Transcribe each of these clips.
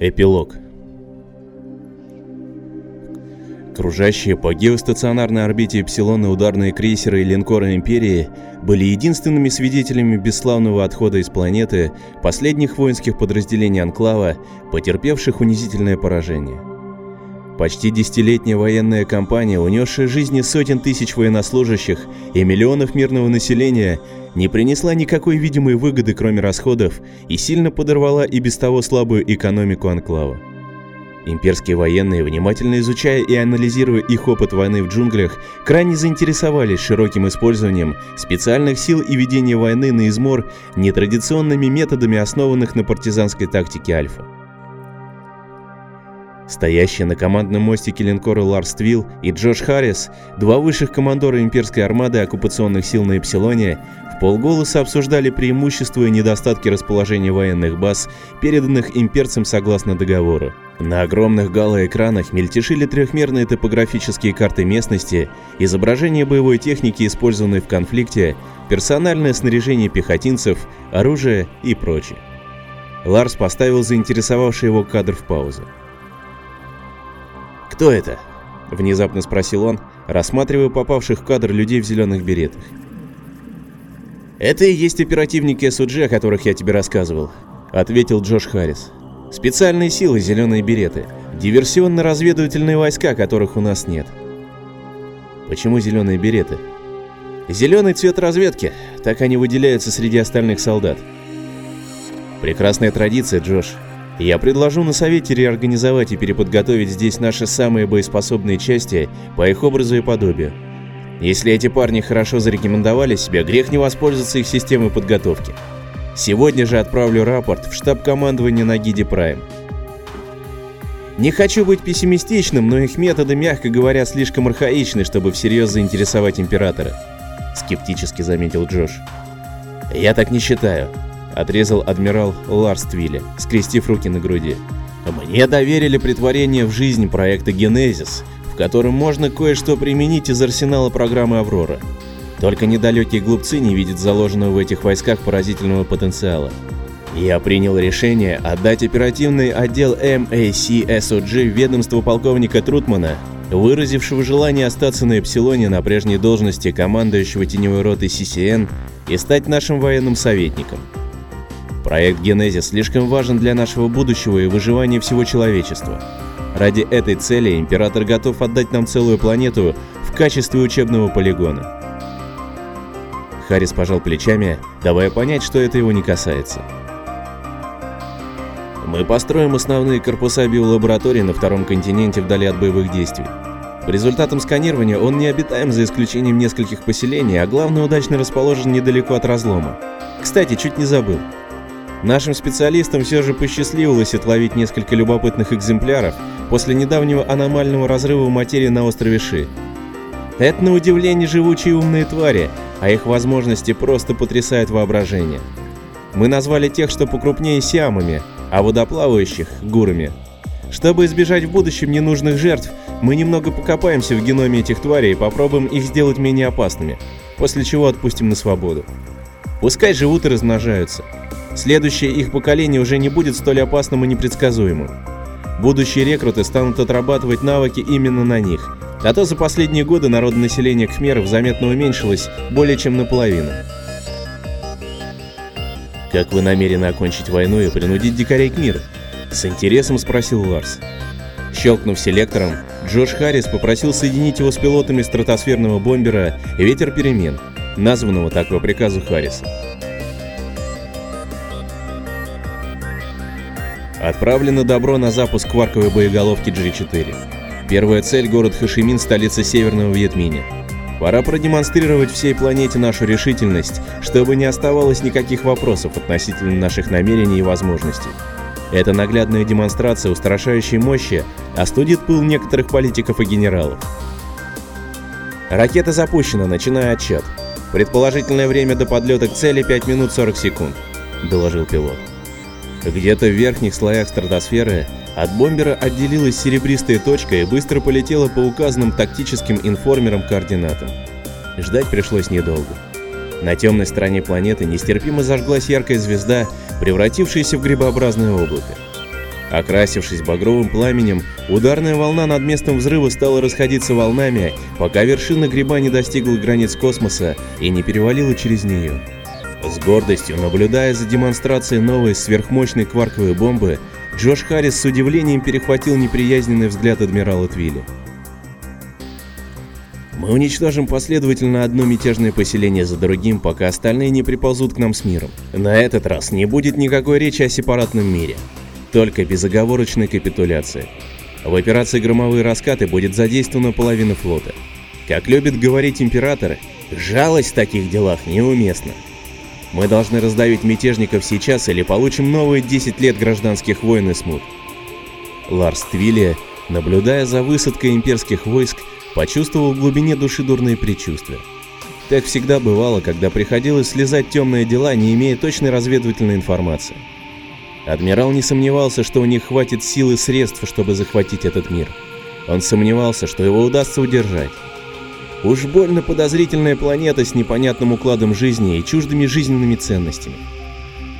Эпилог. Кружащие по геостационарной орбите Эпсилона ударные крейсеры и линкоры Империи были единственными свидетелями бесславного отхода из планеты последних воинских подразделений Анклава, потерпевших унизительное поражение. Почти десятилетняя военная кампания, унесшая жизни сотен тысяч военнослужащих и миллионов мирного населения, не принесла никакой видимой выгоды, кроме расходов, и сильно подорвала и без того слабую экономику Анклава. Имперские военные, внимательно изучая и анализируя их опыт войны в джунглях, крайне заинтересовались широким использованием специальных сил и ведения войны на измор нетрадиционными методами, основанных на партизанской тактике Альфа. Стоящие на командном мостике линкора Ларс Твилл и Джош Харрис, два высших командора имперской армады оккупационных сил на Эпсилоне, в полголоса обсуждали преимущества и недостатки расположения военных баз, переданных имперцам согласно договору. На огромных галоэкранах мельтешили трехмерные топографические карты местности, изображения боевой техники, использованной в конфликте, персональное снаряжение пехотинцев, оружие и прочее. Ларс поставил заинтересовавший его кадр в паузу. «Кто это?» — внезапно спросил он, рассматривая попавших в кадр людей в зеленых беретах. «Это и есть оперативники СУДЖ, о которых я тебе рассказывал», — ответил Джош Харрис. «Специальные силы «Зеленые береты», диверсионно-разведывательные войска, которых у нас нет». «Почему зеленые береты?» «Зеленый цвет разведки, так они выделяются среди остальных солдат». «Прекрасная традиция, Джош», я предложу на совете реорганизовать и переподготовить здесь наши самые боеспособные части по их образу и подобию. Если эти парни хорошо зарекомендовали себя, грех не воспользоваться их системой подготовки. Сегодня же отправлю рапорт в штаб командования на Гиде Прайм. Не хочу быть пессимистичным, но их методы, мягко говоря, слишком архаичны, чтобы всерьез заинтересовать императора. Скептически заметил Джош. Я так не считаю отрезал адмирал Ларс Твилли, скрестив руки на груди. «Мне доверили притворение в жизнь проекта «Генезис», в котором можно кое-что применить из арсенала программы «Аврора». Только недалекие глупцы не видят заложенного в этих войсках поразительного потенциала. Я принял решение отдать оперативный отдел MACSOG в ведомство полковника Трутмана, выразившего желание остаться на Эпсилоне на прежней должности командующего теневой роты CCN и стать нашим военным советником. Проект Генезис слишком важен для нашего будущего и выживания всего человечества. Ради этой цели Император готов отдать нам целую планету в качестве учебного полигона. Харрис пожал плечами, давая понять, что это его не касается. Мы построим основные корпуса биолаборатории на втором континенте вдали от боевых действий. По результатам сканирования он не обитаем за исключением нескольких поселений, а главное удачно расположен недалеко от разлома. Кстати, чуть не забыл. Нашим специалистам все же посчастливилось отловить несколько любопытных экземпляров после недавнего аномального разрыва материи на острове Ши. Это на удивление живучие умные твари, а их возможности просто потрясают воображение. Мы назвали тех, что покрупнее сиамами, а водоплавающих – гурами. Чтобы избежать в будущем ненужных жертв, мы немного покопаемся в геноме этих тварей и попробуем их сделать менее опасными, после чего отпустим на свободу. Пускай живут и размножаются – Следующее их поколение уже не будет столь опасным и непредсказуемым. Будущие рекруты станут отрабатывать навыки именно на них, а то за последние годы народонаселение кхмеров заметно уменьшилось более чем наполовину. «Как вы намерены окончить войну и принудить дикарей к миру?» — с интересом спросил Ларс. Щелкнув селектором, Джош Харрис попросил соединить его с пилотами стратосферного бомбера «Ветер перемен», названного так по приказу Харриса. Отправлено добро на запуск кварковой боеголовки G4. Первая цель — город Хашимин, столица Северного Вьетминя. Пора продемонстрировать всей планете нашу решительность, чтобы не оставалось никаких вопросов относительно наших намерений и возможностей. Эта наглядная демонстрация устрашающей мощи остудит пыл некоторых политиков и генералов. Ракета запущена, начиная отчет. Предположительное время до подлета к цели 5 минут 40 секунд, доложил пилот. Где-то в верхних слоях стратосферы от бомбера отделилась серебристая точка и быстро полетела по указанным тактическим информерам координатам. Ждать пришлось недолго. На темной стороне планеты нестерпимо зажглась яркая звезда, превратившаяся в грибообразное облако. Окрасившись багровым пламенем, ударная волна над местом взрыва стала расходиться волнами, пока вершина гриба не достигла границ космоса и не перевалила через нее. С гордостью, наблюдая за демонстрацией новой сверхмощной кварковой бомбы, Джош Харрис с удивлением перехватил неприязненный взгляд адмирала Твилли. Мы уничтожим последовательно одно мятежное поселение за другим, пока остальные не приползут к нам с миром. На этот раз не будет никакой речи о сепаратном мире. Только безоговорочной капитуляции. В операции «Громовые раскаты» будет задействована половина флота. Как любит говорить император, жалость в таких делах неуместна. Мы должны раздавить мятежников сейчас или получим новые 10 лет гражданских войн и смут. Ларс Твилли, наблюдая за высадкой имперских войск, почувствовал в глубине души дурные предчувствия. Так всегда бывало, когда приходилось слезать темные дела, не имея точной разведывательной информации. Адмирал не сомневался, что у них хватит сил и средств, чтобы захватить этот мир. Он сомневался, что его удастся удержать. Уж больно подозрительная планета с непонятным укладом жизни и чуждыми жизненными ценностями.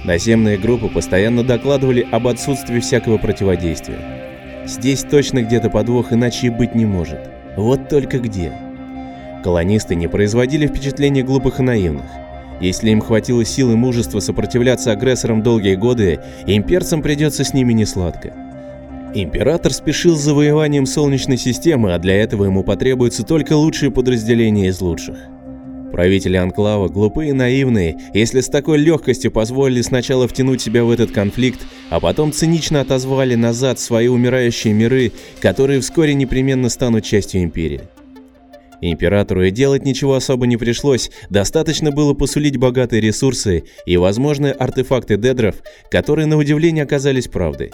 Наземные группы постоянно докладывали об отсутствии всякого противодействия. Здесь точно где-то подвох, иначе и быть не может. Вот только где. Колонисты не производили впечатления глупых и наивных. Если им хватило сил и мужества сопротивляться агрессорам долгие годы, имперцам придется с ними несладко. Император спешил с завоеванием Солнечной системы, а для этого ему потребуются только лучшие подразделения из лучших. Правители Анклава, глупые и наивные, если с такой легкостью позволили сначала втянуть себя в этот конфликт, а потом цинично отозвали назад свои умирающие миры, которые вскоре непременно станут частью Империи. Императору и делать ничего особо не пришлось, достаточно было посулить богатые ресурсы и возможные артефакты дедров, которые на удивление оказались правдой.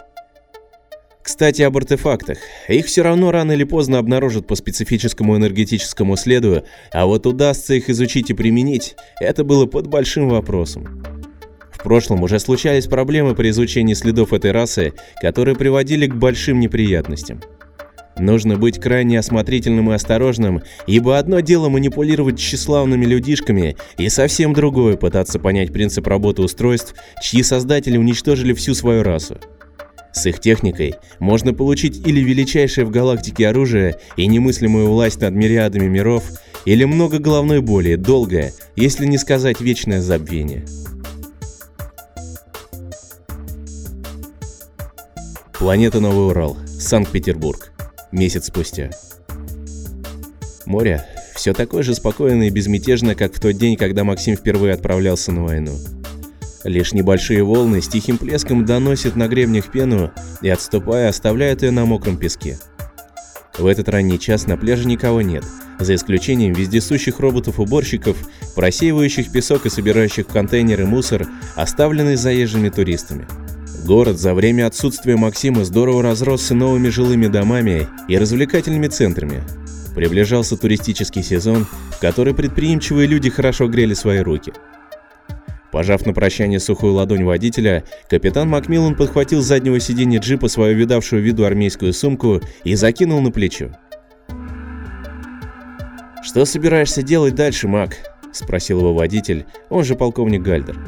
Кстати, об артефактах. Их все равно рано или поздно обнаружат по специфическому энергетическому следу, а вот удастся их изучить и применить, это было под большим вопросом. В прошлом уже случались проблемы при изучении следов этой расы, которые приводили к большим неприятностям. Нужно быть крайне осмотрительным и осторожным, ибо одно дело манипулировать тщеславными людишками, и совсем другое пытаться понять принцип работы устройств, чьи создатели уничтожили всю свою расу. С их техникой можно получить или величайшее в галактике оружие и немыслимую власть над мириадами миров, или много головной боли, долгое, если не сказать вечное забвение. Планета Новый Урал, Санкт-Петербург месяц спустя. Море все такое же спокойное и безмятежное, как в тот день, когда Максим впервые отправлялся на войну. Лишь небольшие волны с тихим плеском доносят на гребнях пену и, отступая, оставляют ее на мокром песке. В этот ранний час на пляже никого нет, за исключением вездесущих роботов-уборщиков, просеивающих песок и собирающих в контейнеры мусор, оставленный заезжими туристами. Город за время отсутствия Максима здорово разросся новыми жилыми домами и развлекательными центрами. Приближался туристический сезон, в который предприимчивые люди хорошо грели свои руки. Пожав на прощание сухую ладонь водителя, капитан Макмиллан подхватил с заднего сиденья джипа свою видавшую виду армейскую сумку и закинул на плечо. «Что собираешься делать дальше, Мак?» – спросил его водитель, он же полковник Гальдер.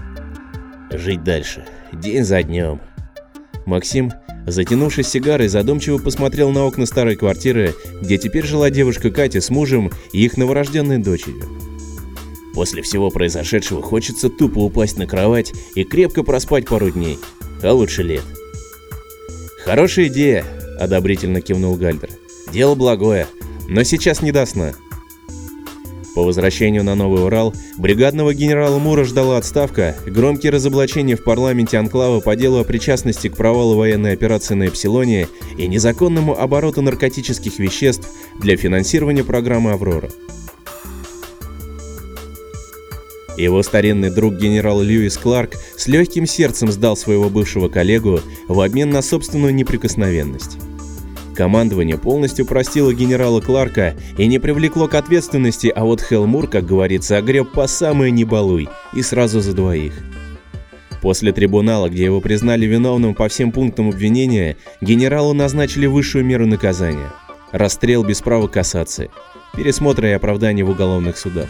«Жить дальше», день за днем. Максим, затянувшись сигарой, задумчиво посмотрел на окна старой квартиры, где теперь жила девушка Катя с мужем и их новорожденной дочерью. После всего произошедшего хочется тупо упасть на кровать и крепко проспать пару дней, а лучше лет. «Хорошая идея», — одобрительно кивнул Гальдер. «Дело благое, но сейчас не до сна». По возвращению на Новый Урал бригадного генерала Мура ждала отставка, громкие разоблачения в парламенте Анклава по делу о причастности к провалу военной операции на Эпсилоне и незаконному обороту наркотических веществ для финансирования программы «Аврора». Его старинный друг генерал Льюис Кларк с легким сердцем сдал своего бывшего коллегу в обмен на собственную неприкосновенность. Командование полностью простило генерала Кларка и не привлекло к ответственности, а вот Хелмур, как говорится, огреб по самое не балуй и сразу за двоих. После трибунала, где его признали виновным по всем пунктам обвинения, генералу назначили высшую меру наказания – расстрел без права кассации, пересмотра и оправдания в уголовных судах.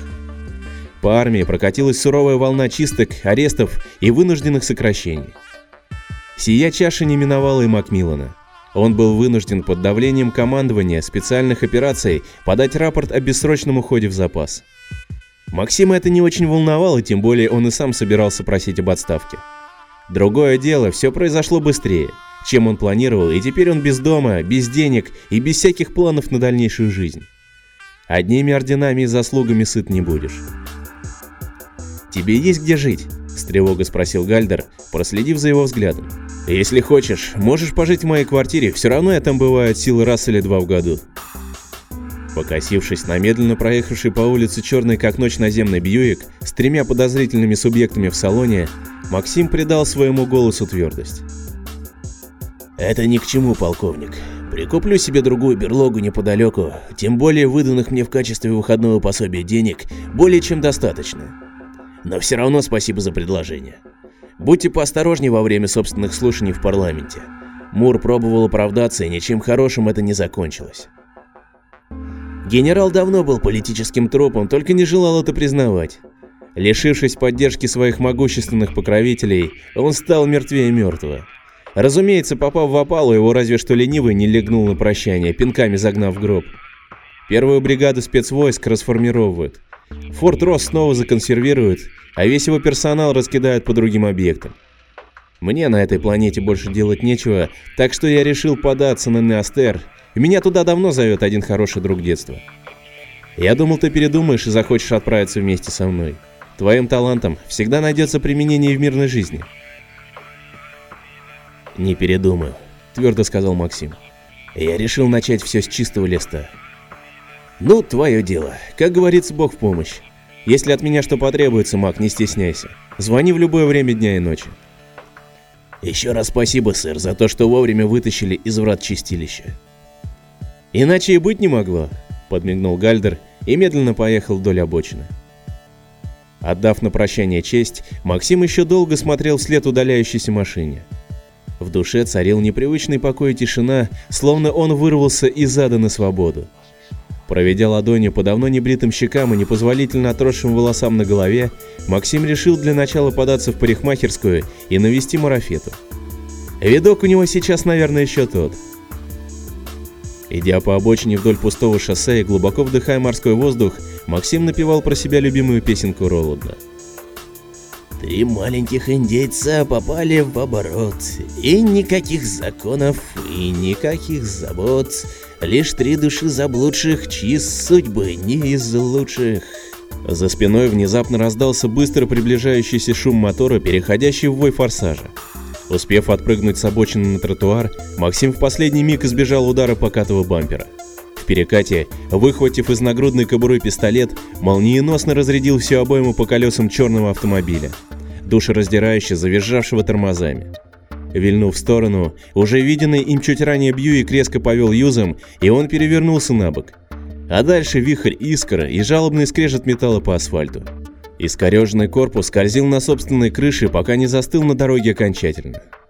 По армии прокатилась суровая волна чисток, арестов и вынужденных сокращений. Сия чаша не миновала и Макмиллана. Он был вынужден под давлением командования специальных операций подать рапорт о бессрочном уходе в запас. Максима это не очень волновало, тем более он и сам собирался просить об отставке. Другое дело, все произошло быстрее, чем он планировал, и теперь он без дома, без денег и без всяких планов на дальнейшую жизнь. Одними орденами и заслугами сыт не будешь. «Тебе есть где жить?» – с тревогой спросил Гальдер, проследив за его взглядом. Если хочешь, можешь пожить в моей квартире, все равно я там бываю от силы раз или два в году. Покосившись на медленно проехавший по улице черный как ночь наземный Бьюик с тремя подозрительными субъектами в салоне, Максим придал своему голосу твердость. «Это ни к чему, полковник. Прикуплю себе другую берлогу неподалеку, тем более выданных мне в качестве выходного пособия денег более чем достаточно. Но все равно спасибо за предложение. Будьте поосторожнее во время собственных слушаний в парламенте. Мур пробовал оправдаться, и ничем хорошим это не закончилось. Генерал давно был политическим трупом, только не желал это признавать. Лишившись поддержки своих могущественных покровителей, он стал мертвее мертвого. Разумеется, попав в опалу, его разве что ленивый не легнул на прощание, пинками загнав в гроб. Первую бригаду спецвойск расформировывают. Форт Росс снова законсервируют, а весь его персонал раскидают по другим объектам. Мне на этой планете больше делать нечего, так что я решил податься на Неостер, и меня туда давно зовет один хороший друг детства. Я думал, ты передумаешь и захочешь отправиться вместе со мной. Твоим талантам всегда найдется применение в мирной жизни. Не передумаю, твердо сказал Максим. Я решил начать все с чистого листа. Ну, твое дело. Как говорится, Бог в помощь. Если от меня что потребуется, Мак, не стесняйся. Звони в любое время дня и ночи. Еще раз спасибо, сэр, за то, что вовремя вытащили из врат чистилища. Иначе и быть не могло, подмигнул Гальдер и медленно поехал вдоль обочины. Отдав на прощание честь, Максим еще долго смотрел вслед удаляющейся машине. В душе царил непривычный покой и тишина, словно он вырвался из ада на свободу. Проведя ладонью по давно небритым щекам и непозволительно отросшим волосам на голове, Максим решил для начала податься в парикмахерскую и навести марафету. Видок у него сейчас, наверное, еще тот. Идя по обочине вдоль пустого шоссе и глубоко вдыхая морской воздух, Максим напевал про себя любимую песенку Роланда. Три маленьких индейца попали в оборот, и никаких законов, и никаких забот, лишь три души заблудших, чьи судьбы не из лучших. За спиной внезапно раздался быстро приближающийся шум мотора, переходящий в вой форсажа. Успев отпрыгнуть с обочины на тротуар, Максим в последний миг избежал удара покатого бампера. В перекате, выхватив из нагрудной кобуры пистолет, молниеносно разрядил всю обойму по колесам черного автомобиля, душераздирающе завизжавшего тормозами. Вильнув в сторону, уже виденный им чуть ранее Бьюик резко повел юзом, и он перевернулся на бок. А дальше вихрь искра и жалобный скрежет металла по асфальту. Искореженный корпус скользил на собственной крыше, пока не застыл на дороге окончательно.